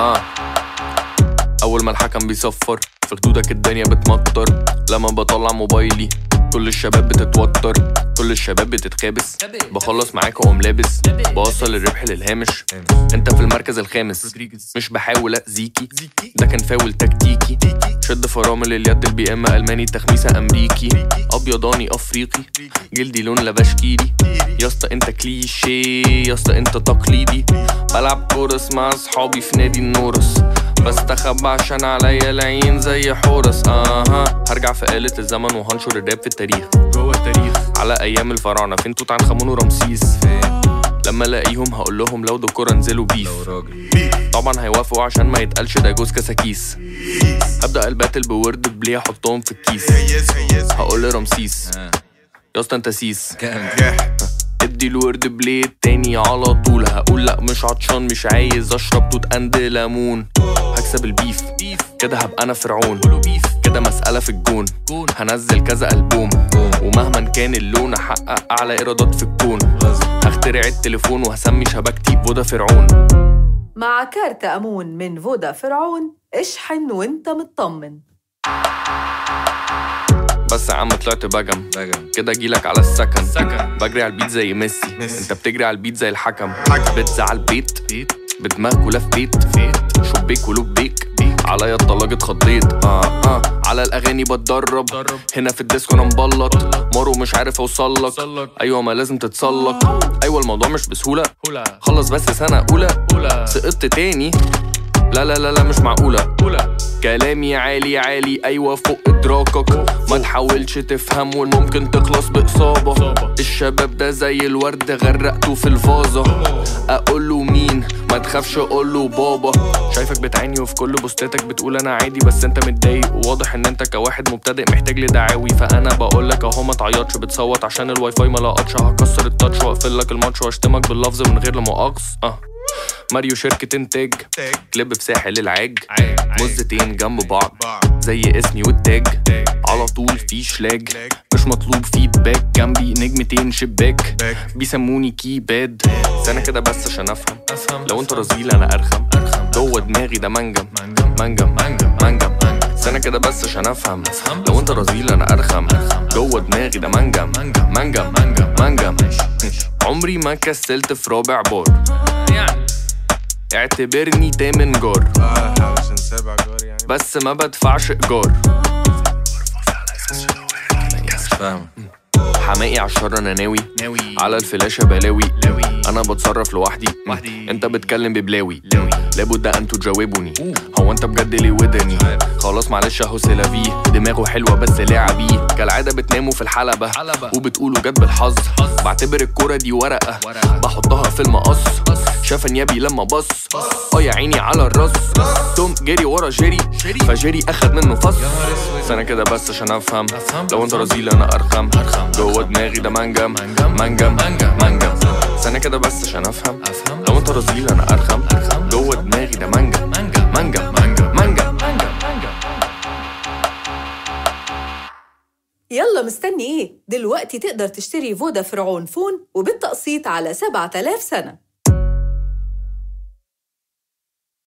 آه. أول ما الحكم بيصفر في خدودك الدنيا بتمطر. لما بطلع موبايلي كل الشباب بتتوتر كل الشباب بتتخابس. بخلص معاك وأقوم لابس. بوصل الربح للهامش. أنت في المركز الخامس. مش بحاول أذيكي. ده كان فاول تكتيكي. شد فرامل اليد البي إم ألماني تخميسة أمريكي. أبيضاني أفريقي. جلدي لون لبشكيري. يا اسطى أنت كليشيه. يا اسطى أنت تقليدي. بلعب كورس مع أصحابي في نادي النورس. بستخبى عشان عليا العين زي حورس. أها. هرجع في آلة الزمن وهنشر الراب في التاريخ. جوه التاريخ. على أيام الفراعنة فين توت عنخ آمون ورمسيس؟ لما ألاقيهم هقول لهم لو دكورة أنزلوا beef. طبعا هيوافقوا عشان ما يتقالش ده جوز كساكيس. هبدأ ال battle ب wordplay أحطهم في الكيس. هقول لرمسيس. يا اسطى أنت سيس. ادي الورد بليد تاني على طول. هقول لأ مش عطشان مش عايز أشرب توت and ليمون. هكسب ال beef. كده هبقى أنا فرعون. كده مسألة في الجون. هنزل كذا ألبوم. ومهما كان اللون احقق أعلى إيرادات في الكون هخترع التليفون وهسمي شبكتي فودا فرعون. مع كارت أمون من فودا فرعون اشحن وانت مطمن. بس يا عم طلعت بجم. بجم. كده أجيلك على السكن. سكن. بجري على البيت زي ميسي, ميسي. أنت بتجري على البيت زي الحكم. حكم. بيتزا على ال beat beat. بدماغ كلها في beat. feat شبيك ولبيك عليا الطلاق اتخضيت. آه آه. على الأغاني بتدرب. درب. هنا في الديسكو أنا مبلط. مارو مش عارف أوصلك. وصلك. أيوه ما لازم تتسلق أيوه الموضوع مش بسهولة. خلص بس سنة أولى. سقطت تاني. لا لا لا لا مش معقولة. كلامي عالي عالي. أيوه فوق إدراكك. ما تحاولش تفهم وممكن تخلص بإصابة. الشباب ده زي الورد غرقته في الفازة. أقول له مين؟ ما تخافش أقول له بابا. شايفك بتعاني وفي كل بوستاتك بتقول أنا عادي بس أنت متضايق. وواضح إن أنت كواحد مبتدئ محتاج لدعاوي. فأنا بقول لك أهو ما تعيطش بتصوت. عشان الواي فاي ما لقطش. هكسر ال touch وأقفل لك الماتش وأشتمك باللفظ من غير لمؤاخذ آه. ماريو شركة إنتاج كليب في ساحل العاج عاج. عاج. مزتين جنب بعض. زي اسمي وال tag tag. على طول في شلاج. مش مطلوب feedback جنبي نجمتين شباك باك. بيسموني keypad سنة كده بس عشان أفهم لو انت. رزيل أنا أرخم. جوه دماغي ده منجم منجم منجم منجم. سنة كده بس عشان أفهم. لو انت رزيل أنا أرخم. جوه دماغي ده منجم منجم. منجم منجم. عمري ما كسلت في رابع بار اعتبرني تامن جار. عشان سابع جار يعني. بس ما بدفعش إيجار. فاهم حماقي عالشر أنا ناوي. ناوي. على الفلاشة بلاوي. لاوي. أنا بتصرف لوحدي. وحدي. أنت بتكلم ببلاوي. لاوي. لابد أن تجاوبني. هو أنت بجد ليه ودني. خلاص معلش أهو سيلافيه دماغه حلوة بس لعبيه كالعادة بتناموا في الحلبة. وبتقولوا جت بالحظ. حظ. بعتبر الكورة دي ورقة. ورقة. بحطها في المقص. شاف انيابي لما بص آه يا عيني على الراس توم جري ورا جيري. فجيري اخد منه فص. سنه كده بس عشان أفهم. لو أنت. رزيل أنا أرخم. جوه دماغي ده منجم منجم. منجم سنه كده بس عشان أفهم. لو أنت رزيل أنا أرخم. جوه دماغي ده منجم. منجم منجم. منجم يلا مستني إيه؟ دلوقتي تقدر تشتري فودا فرعون فون وبالتقسيط على 7000 سنة